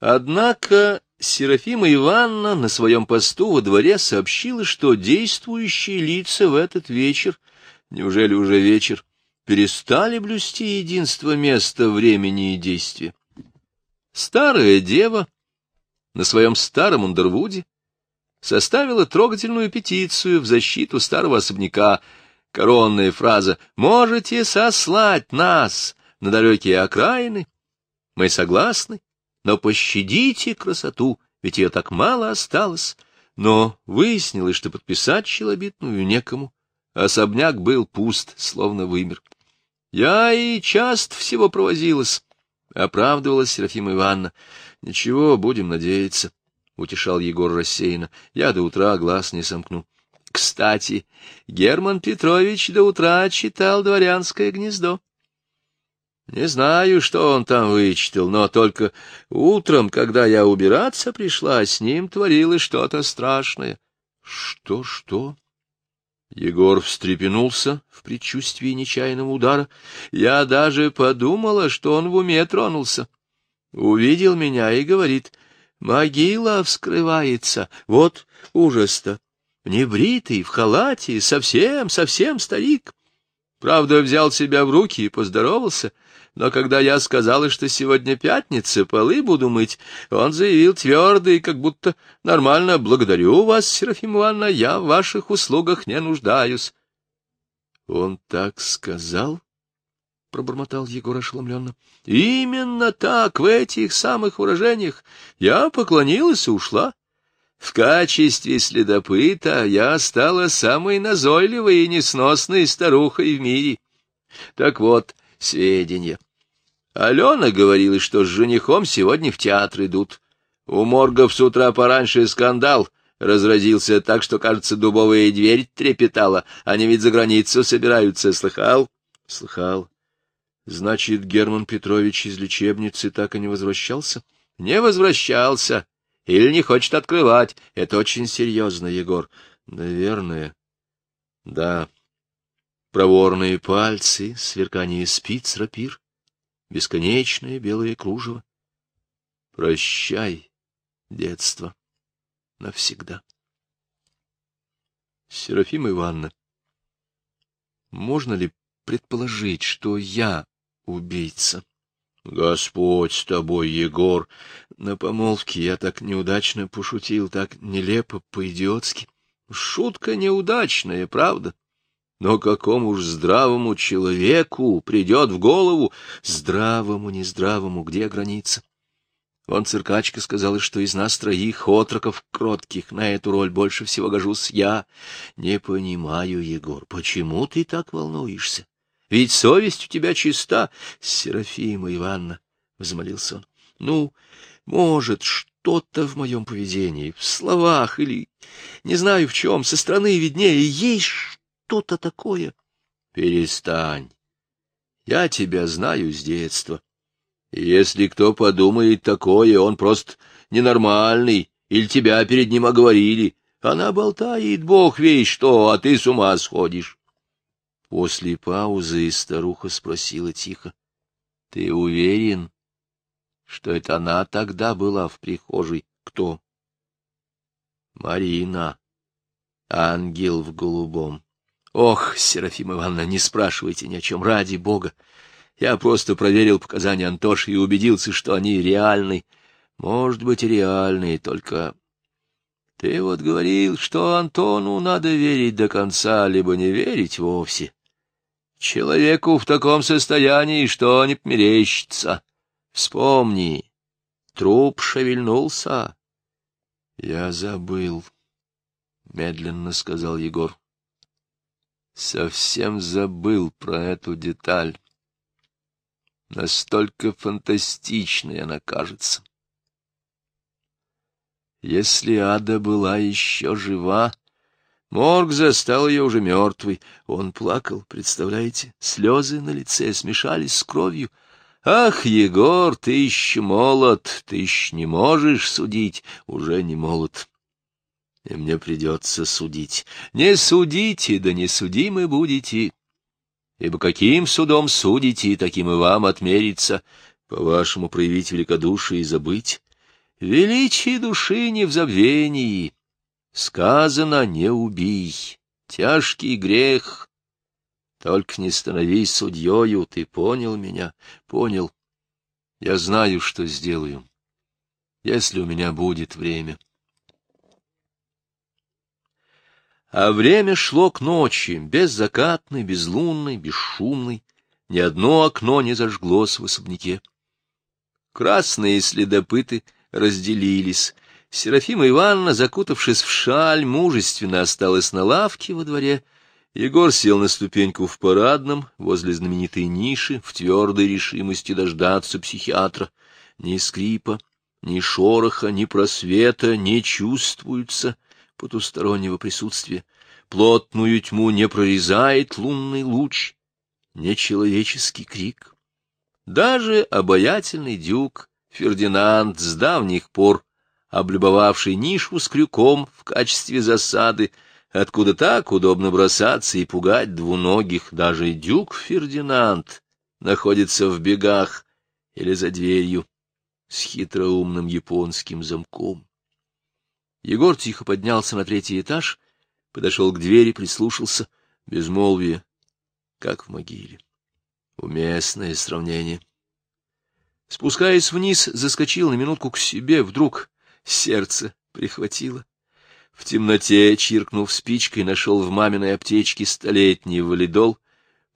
Однако Серафима Ивановна на своем посту во дворе сообщила, что действующие лица в этот вечер, неужели уже вечер, перестали блюсти единство места, времени и действия. Старая дева на своем старом Ундервуде составила трогательную петицию в защиту старого особняка. Коронная фраза «Можете сослать нас на далекие окраины?» Мы согласны, но пощадите красоту, ведь ее так мало осталось. Но выяснилось, что подписать челобитную некому. Особняк был пуст, словно вымер. Я и часто всего провозилась, — оправдывалась Серафима Ивановна. — Ничего, будем надеяться, — утешал Егор рассеянно. — Я до утра глаз не сомкну. Кстати, Герман Петрович до утра читал «Дворянское гнездо». Не знаю, что он там вычитал, но только утром, когда я убираться пришла, с ним творилось что-то страшное. Что, что? Егор встрепенулся в предчувствии нечаянного удара. Я даже подумала, что он в уме тронулся. Увидел меня и говорит, могила вскрывается. Вот ужас-то. Небритый, в халате, совсем, совсем старик. Правда, взял себя в руки и поздоровался — но когда я сказала, что сегодня пятница, полы буду мыть, он заявил твердо и как будто нормально «Благодарю вас, Серафим Ивановна, я в ваших услугах не нуждаюсь». — Он так сказал? — пробормотал Егор ошеломленно. — Именно так, в этих самых выражениях. Я поклонилась и ушла. В качестве следопыта я стала самой назойливой и несносной старухой в мире. Так вот, сведения. Алена говорила, что с женихом сегодня в театр идут. У Моргов с утра пораньше скандал разразился так, что, кажется, дубовая дверь трепетала. Они ведь за границу собираются. Слыхал? Слыхал. Значит, Герман Петрович из лечебницы так и не возвращался? Не возвращался. Или не хочет открывать. Это очень серьезно, Егор. Наверное. Да. Проворные пальцы, сверкание спиц, рапир бесконечное белое кружево. Прощай, детство, навсегда. Серафима Ивановна, можно ли предположить, что я убийца? Господь с тобой, Егор! На помолвке я так неудачно пошутил, так нелепо, по-идиотски. Шутка неудачная, правда? — но какому ж здравому человеку придет в голову, здравому, нездравому, где граница? Вон циркачка сказала, что из нас троих отроков кротких на эту роль больше всего гожусь я. Не понимаю, Егор, почему ты так волнуешься? Ведь совесть у тебя чиста, Серафима Ивановна, — взмолился он. Ну, может, что-то в моем поведении, в словах или, не знаю в чем, со стороны виднее, есть что-то такое. Перестань. Я тебя знаю с детства. Если кто подумает такое, он просто ненормальный, или тебя перед ним оговорили. Она болтает, бог весь что, а ты с ума сходишь. После паузы старуха спросила тихо. — Ты уверен, что это она тогда была в прихожей? Кто? — Марина. Ангел в голубом. Ох, Серафима Ивановна, не спрашивайте ни о чем, ради бога. Я просто проверил показания Антоши и убедился, что они реальны. Может быть, реальные, только... Ты вот говорил, что Антону надо верить до конца, либо не верить вовсе. Человеку в таком состоянии что не померещится. Вспомни, труп шевельнулся. — Я забыл, — медленно сказал Егор. Совсем забыл про эту деталь. Настолько фантастичной она кажется. Если Ада была еще жива, Морг застал ее уже мертвой. Он плакал, представляете? Слезы на лице смешались с кровью. Ах, Егор, ты еще молод, ты еще не можешь судить, уже не молод и мне придется судить. Не судите, да не судимы будете, ибо каким судом судите, таким и вам отмерится, по-вашему проявить великодушие и забыть. Величие души не в забвении. Сказано, не убий. Тяжкий грех. Только не становись судьею, ты понял меня? Понял. Я знаю, что сделаю, если у меня будет время. А время шло к ночи, беззакатной, безлунной, бесшумной. Ни одно окно не зажглось в особняке. Красные следопыты разделились. Серафима Ивановна, закутавшись в шаль, мужественно осталась на лавке во дворе. Егор сел на ступеньку в парадном, возле знаменитой ниши, в твердой решимости дождаться психиатра. Ни скрипа, ни шороха, ни просвета не чувствуются потустороннего присутствия. Плотную тьму не прорезает лунный луч, нечеловеческий крик. Даже обаятельный дюк Фердинанд, с давних пор облюбовавший нишу с крюком в качестве засады, откуда так удобно бросаться и пугать двуногих, даже дюк Фердинанд находится в бегах или за дверью с хитроумным японским замком. Егор тихо поднялся на третий этаж, подошел к двери, прислушался. Безмолвие, как в могиле. Уместное сравнение. Спускаясь вниз, заскочил на минутку к себе, вдруг сердце прихватило. В темноте, чиркнув спичкой, нашел в маминой аптечке столетний валидол,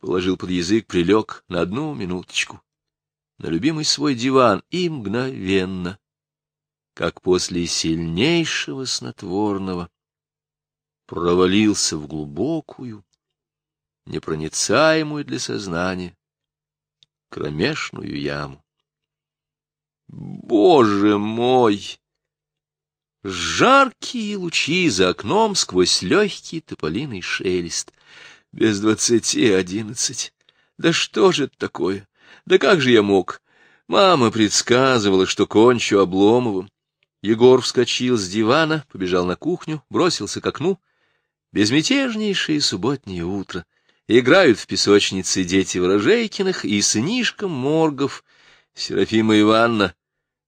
положил под язык, прилег на одну минуточку на любимый свой диван и мгновенно, как после сильнейшего снотворного, провалился в глубокую, непроницаемую для сознания, кромешную яму. Боже мой! Жаркие лучи за окном сквозь легкий тополиный шелест. Без двадцати одиннадцать. Да что же это такое? Да как же я мог? Мама предсказывала, что кончу Обломовым. Егор вскочил с дивана, побежал на кухню, бросился к окну. Безмятежнейшее субботнее утро. Играют в песочнице дети Ворожейкиных и сынишком Моргов. Серафима Ивановна,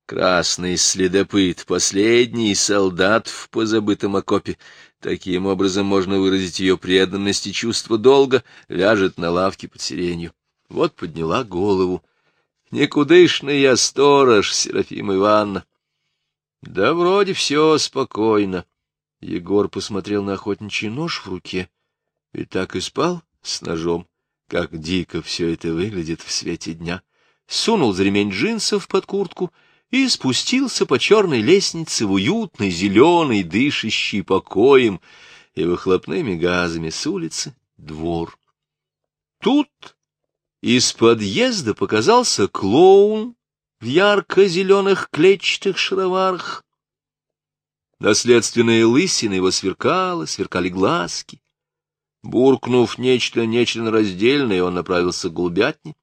красный следопыт, последний солдат в позабытом окопе. Таким образом можно выразить ее преданность и чувство долга, ляжет на лавке под сиренью. Вот подняла голову. Никудышный я сторож, Серафима Ивановна. Да вроде все спокойно. Егор посмотрел на охотничий нож в руке и так и спал с ножом. Как дико все это выглядит в свете дня. Сунул за ремень джинсов под куртку и спустился по черной лестнице в уютный, зеленый, дышащий покоем и выхлопными газами с улицы двор. Тут из подъезда показался клоун в ярко-зеленых клетчатых шароварах. Наследственная лысина его сверкала, сверкали глазки. Буркнув нечто нечленораздельное, он направился к голубятне.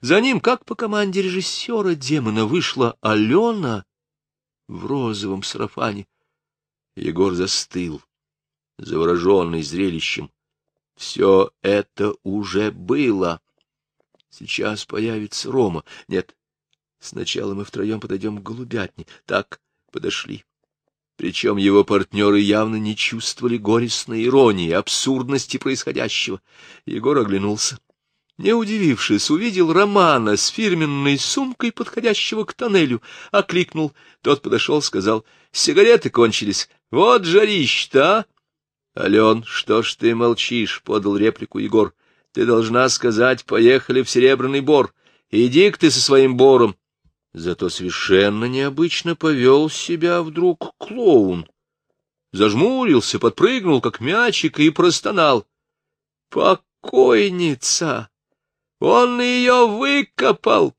За ним, как по команде режиссера демона, вышла Алена в розовом сарафане. Егор застыл, завороженный зрелищем. Все это уже было. Сейчас появится Рома. Нет, сначала мы втроем подойдем к голубятне. Так, подошли. Причем его партнеры явно не чувствовали горестной иронии, абсурдности происходящего. Егор оглянулся. Не удивившись, увидел Романа с фирменной сумкой, подходящего к тоннелю, окликнул. Тот подошел, сказал, — Сигареты кончились. Вот жарищ-то, а! — Ален, что ж ты молчишь? — подал реплику Егор. — Ты должна сказать, поехали в Серебряный Бор. Иди-ка ты со своим бором. Зато совершенно необычно повел себя вдруг клоун. Зажмурился, подпрыгнул, как мячик, и простонал. — Покойница! Он ее выкопал!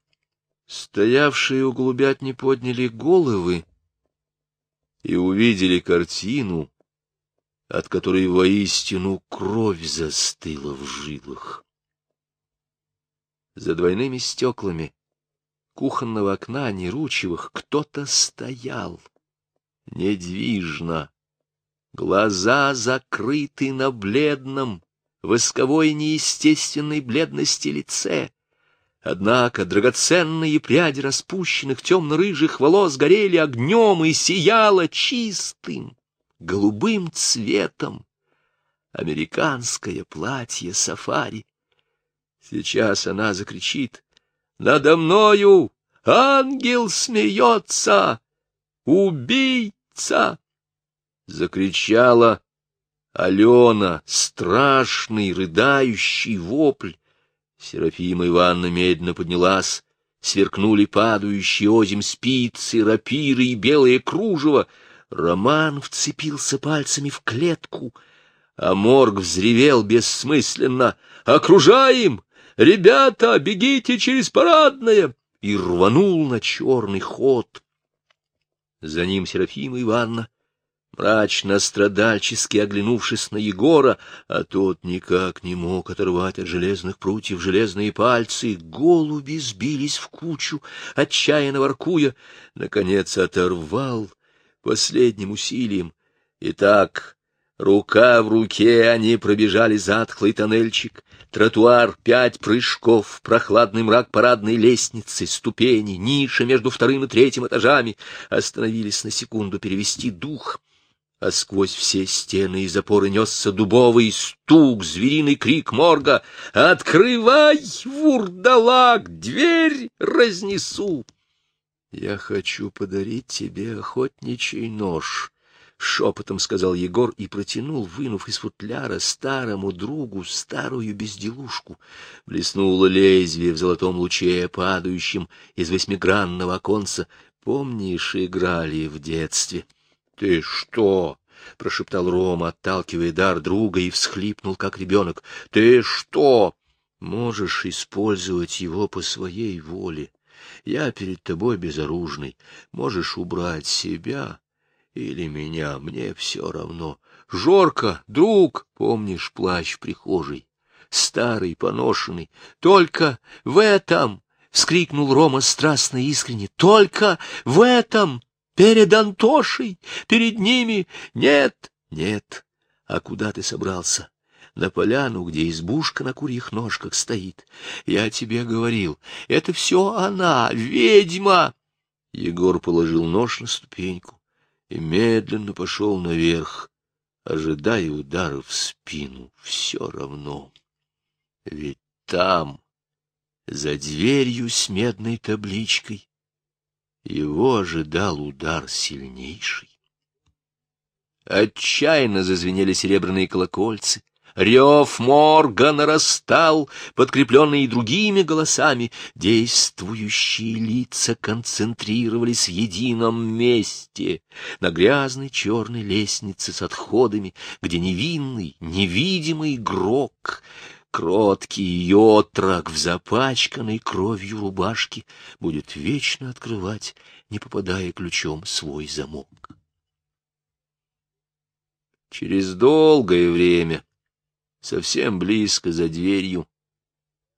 Стоявшие у голубят не подняли головы и увидели картину, от которой воистину кровь застыла в жилах. За двойными стеклами кухонного окна неручевых кто-то стоял, недвижно, глаза закрыты на бледном, восковой неестественной бледности лице, Однако драгоценные пряди распущенных темно-рыжих волос горели огнем и сияло чистым, голубым цветом. Американское платье сафари. Сейчас она закричит «Надо мною ангел смеется! Убийца!» Закричала Алена, страшный, рыдающий вопль. Серафима Ивановна медленно поднялась, сверкнули падающие озим спицы, рапиры и белые кружево. Роман вцепился пальцами в клетку, а морг взревел бессмысленно. «Окружаем! Ребята, бегите через парадное!» и рванул на черный ход. За ним Серафима Ивановна мрачно-страдальчески оглянувшись на Егора, а тот никак не мог оторвать от железных прутьев железные пальцы, голуби сбились в кучу, отчаянно воркуя, наконец оторвал последним усилием. И так, рука в руке, они пробежали затхлый тоннельчик, тротуар, пять прыжков, прохладный мрак парадной лестницы, ступени, ниша между вторым и третьим этажами, остановились на секунду перевести дух — а сквозь все стены и запоры несся дубовый стук, звериный крик морга. «Открывай, вурдалак, дверь разнесу!» «Я хочу подарить тебе охотничий нож», — шепотом сказал Егор и протянул, вынув из футляра старому другу старую безделушку. Блеснуло лезвие в золотом луче, падающем из восьмигранного оконца. Помнишь, играли в детстве? — Ты что? — прошептал Рома, отталкивая дар друга, и всхлипнул, как ребенок. — Ты что? Можешь использовать его по своей воле. Я перед тобой безоружный. Можешь убрать себя или меня, мне все равно. Жорка, друг, помнишь плащ прихожей? Старый, поношенный. Только в этом... — вскрикнул Рома страстно и искренне. — Только в этом Перед Антошей, перед ними. Нет, нет. А куда ты собрался? На поляну, где избушка на курьих ножках стоит. Я тебе говорил, это все она, ведьма. Егор положил нож на ступеньку и медленно пошел наверх, ожидая удара в спину. Все равно. Ведь там, за дверью с медной табличкой, его ожидал удар сильнейший. Отчаянно зазвенели серебряные колокольцы. Рев морга нарастал, подкрепленный другими голосами. Действующие лица концентрировались в едином месте, на грязной черной лестнице с отходами, где невинный, невидимый игрок Кроткий отрок в запачканной кровью рубашке будет вечно открывать, не попадая ключом, свой замок. Через долгое время, совсем близко за дверью,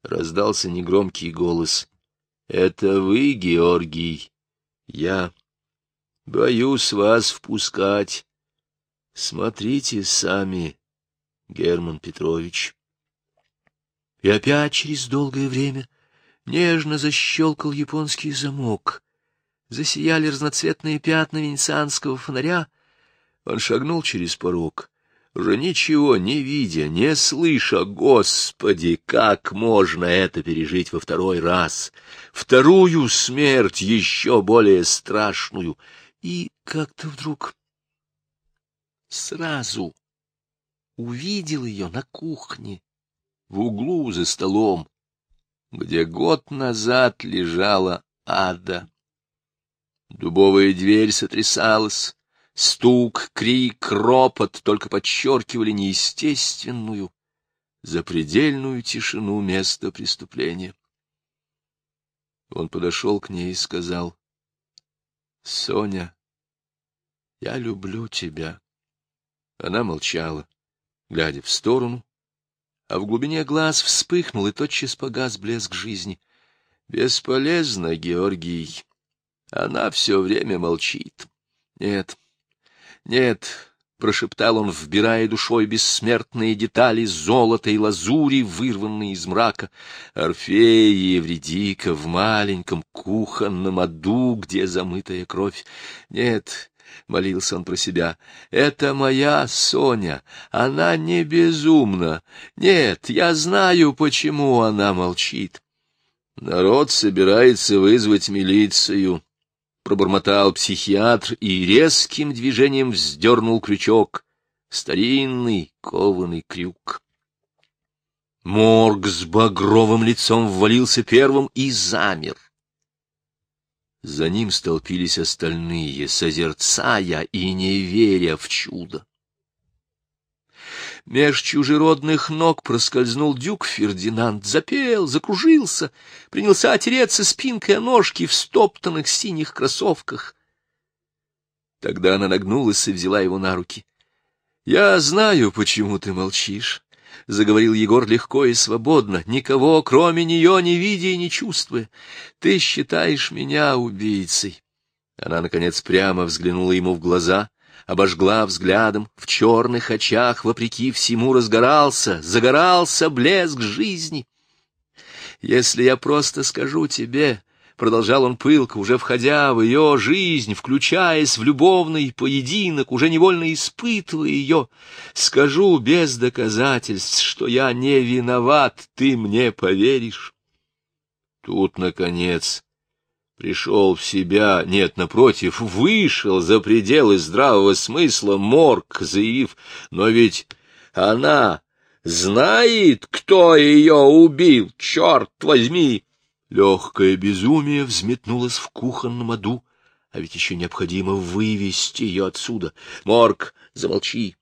раздался негромкий голос. — Это вы, Георгий? Я боюсь вас впускать. Смотрите сами, Герман Петрович. И опять через долгое время нежно защелкал японский замок. Засияли разноцветные пятна венецианского фонаря. Он шагнул через порог, уже ничего не видя, не слыша, Господи, как можно это пережить во второй раз? Вторую смерть, еще более страшную. И как-то вдруг сразу увидел ее на кухне, в углу за столом, где год назад лежала ада. Дубовая дверь сотрясалась, стук, крик, ропот только подчеркивали неестественную, запредельную тишину места преступления. Он подошел к ней и сказал, — Соня, я люблю тебя. Она молчала, глядя в сторону, а в глубине глаз вспыхнул и тотчас погас блеск жизни. Бесполезно, Георгий. Она все время молчит. Нет, нет, — прошептал он, вбирая душой бессмертные детали золота и лазури, вырванные из мрака. Орфея и Евредика в маленьком кухонном аду, где замытая кровь. Нет, — молился он про себя, — это моя Соня, она не безумна. Нет, я знаю, почему она молчит. Народ собирается вызвать милицию, пробормотал психиатр и резким движением вздернул крючок. Старинный кованый крюк. Морг с багровым лицом ввалился первым и замер. За ним столпились остальные, созерцая и не веря в чудо. Меж чужеродных ног проскользнул дюк Фердинанд, запел, закружился, принялся отереться спинкой о ножки в стоптанных синих кроссовках. Тогда она нагнулась и взяла его на руки. — Я знаю, почему ты молчишь, — заговорил Егор легко и свободно, никого, кроме нее, не видя и не чувствуя. — Ты считаешь меня убийцей. Она, наконец, прямо взглянула ему в глаза — обожгла взглядом, в черных очах, вопреки всему, разгорался, загорался блеск жизни. «Если я просто скажу тебе...» — продолжал он пылко, уже входя в ее жизнь, включаясь в любовный поединок, уже невольно испытывая ее. «Скажу без доказательств, что я не виноват, ты мне поверишь». Тут, наконец, Пришел в себя, нет, напротив, вышел за пределы здравого смысла морг, заявив, но ведь она знает, кто ее убил, черт возьми! Легкое безумие взметнулось в кухонном аду, а ведь еще необходимо вывести ее отсюда. Морг, замолчи!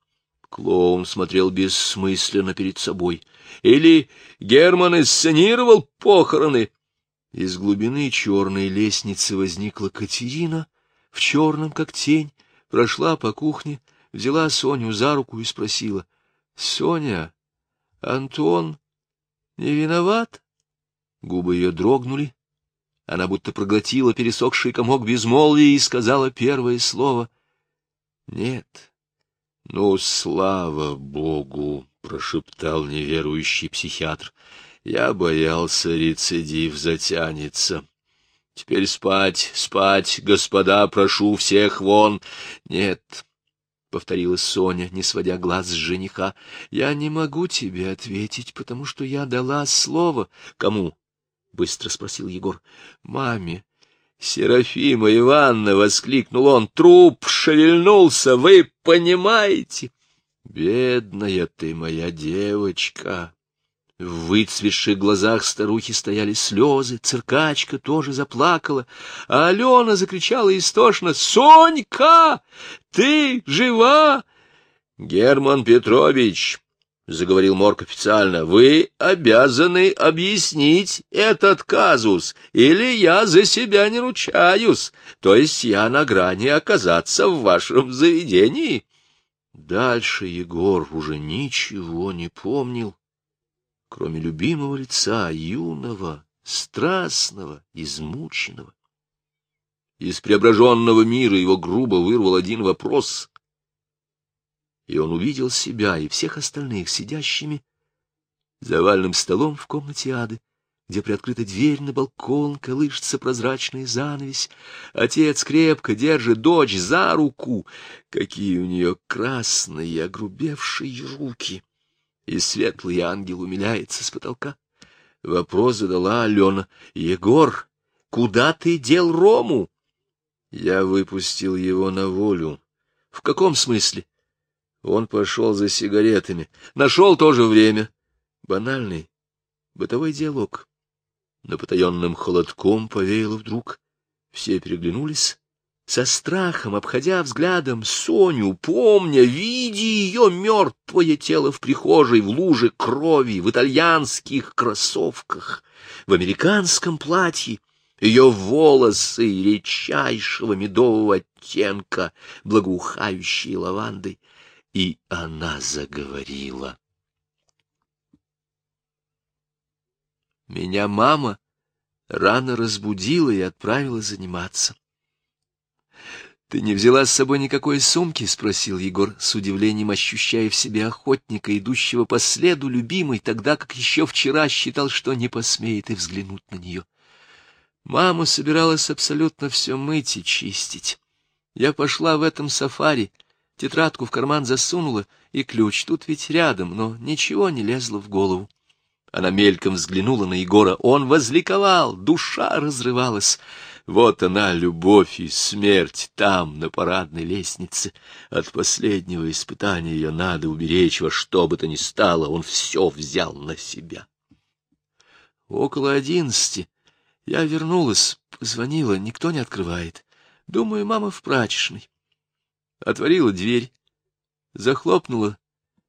Клоун смотрел бессмысленно перед собой. Или Герман инсценировал похороны? Из глубины черной лестницы возникла Катерина, в черном, как тень, прошла по кухне, взяла Соню за руку и спросила. — Соня, Антон не виноват? Губы ее дрогнули. Она будто проглотила пересохший комок безмолвия и сказала первое слово. — Нет. — Ну, слава богу! — прошептал неверующий психиатр. Я боялся, рецидив затянется. Теперь спать, спать, господа, прошу всех вон. Нет, — повторила Соня, не сводя глаз с жениха, — я не могу тебе ответить, потому что я дала слово. Кому? — быстро спросил Егор. — Маме. Серафима Ивановна, — воскликнул он, — труп шевельнулся, вы понимаете? Бедная ты моя девочка! В выцветших глазах старухи стояли слезы, циркачка тоже заплакала, а Алена закричала истошно «Сонька, ты жива?» «Герман Петрович», — заговорил Морг официально, — «вы обязаны объяснить этот казус, или я за себя не ручаюсь, то есть я на грани оказаться в вашем заведении». Дальше Егор уже ничего не помнил кроме любимого лица, юного, страстного, измученного. Из преображенного мира его грубо вырвал один вопрос, и он увидел себя и всех остальных сидящими за овальным столом в комнате ады, где приоткрыта дверь на балкон, колышется прозрачный занавес. Отец крепко держит дочь за руку. Какие у нее красные, огрубевшие руки! И светлый ангел умиляется с потолка. Вопрос задала Алена. — Егор, куда ты дел Рому? Я выпустил его на волю. — В каком смысле? Он пошел за сигаретами. Нашел тоже время. Банальный бытовой диалог. Но потаенным холодком повеяло вдруг. Все переглянулись со страхом обходя взглядом Соню, помня, видя ее мертвое тело в прихожей, в луже крови, в итальянских кроссовках, в американском платье, ее волосы редчайшего медового оттенка, благоухающие лавандой, и она заговорила. Меня мама рано разбудила и отправила заниматься. Ты не взяла с собой никакой сумки? — спросил Егор, с удивлением ощущая в себе охотника, идущего по следу любимой, тогда как еще вчера считал, что не посмеет и взглянуть на нее. Мама собиралась абсолютно все мыть и чистить. Я пошла в этом сафари, тетрадку в карман засунула, и ключ тут ведь рядом, но ничего не лезло в голову. Она мельком взглянула на Егора, он возликовал, душа разрывалась. Вот она, любовь и смерть, там, на парадной лестнице. От последнего испытания ее надо уберечь во что бы то ни стало. Он все взял на себя. Около одиннадцати я вернулась, позвонила, никто не открывает. Думаю, мама в прачечной. Отворила дверь, захлопнула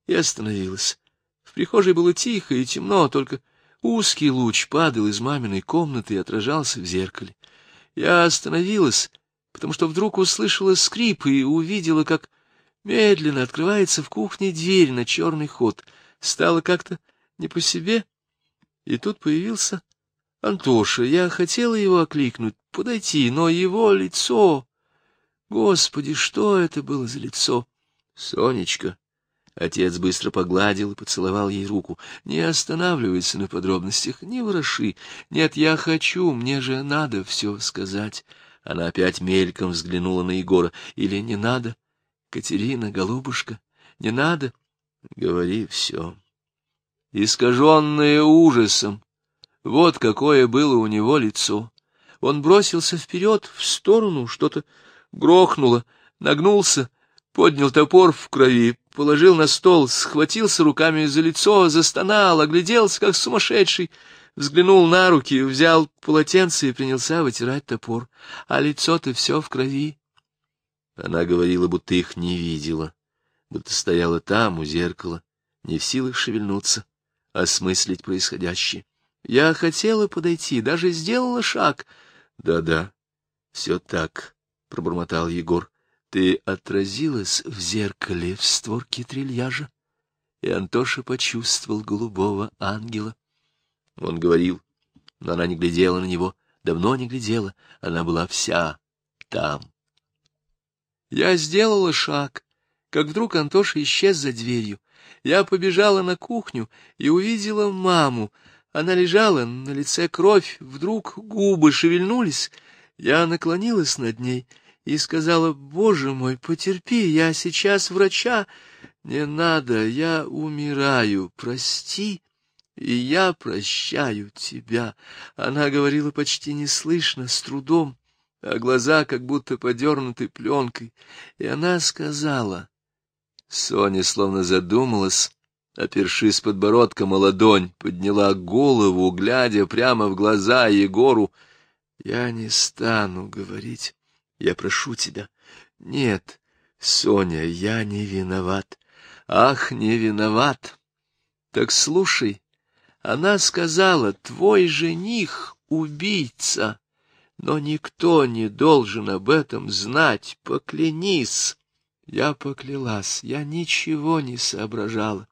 и остановилась. В прихожей было тихо и темно, только узкий луч падал из маминой комнаты и отражался в зеркале. Я остановилась, потому что вдруг услышала скрип и увидела, как медленно открывается в кухне дверь на черный ход. Стало как-то не по себе, и тут появился Антоша. Я хотела его окликнуть, подойти, но его лицо... Господи, что это было за лицо? Сонечка. Отец быстро погладил и поцеловал ей руку. Не останавливайся на подробностях, не вороши. Нет, я хочу, мне же надо все сказать. Она опять мельком взглянула на Егора. Или не надо? Катерина, голубушка, не надо? Говори все. Искаженное ужасом. Вот какое было у него лицо. Он бросился вперед, в сторону, что-то грохнуло, нагнулся, поднял топор в крови, положил на стол, схватился руками за лицо, застонал, огляделся, как сумасшедший, взглянул на руки, взял полотенце и принялся вытирать топор. А лицо-то все в крови. Она говорила, будто их не видела, будто стояла там, у зеркала, не в силах шевельнуться, осмыслить происходящее. Я хотела подойти, даже сделала шаг. Да-да, все так, — пробормотал Егор. Ты отразилась в зеркале в створке трильяжа, и Антоша почувствовал голубого ангела. Он говорил, но она не глядела на него, давно не глядела, она была вся там. Я сделала шаг, как вдруг Антоша исчез за дверью. Я побежала на кухню и увидела маму. Она лежала, на лице кровь, вдруг губы шевельнулись. Я наклонилась над ней — и сказала, «Боже мой, потерпи, я сейчас врача. Не надо, я умираю, прости, и я прощаю тебя». Она говорила почти неслышно, с трудом, а глаза как будто подернуты пленкой. И она сказала... Соня словно задумалась, опершись подбородком о ладонь, подняла голову, глядя прямо в глаза Егору. «Я не стану говорить». Я прошу тебя. Нет, Соня, я не виноват. Ах, не виноват. Так слушай, она сказала, твой жених — убийца, но никто не должен об этом знать, поклянись. Я поклялась, я ничего не соображала.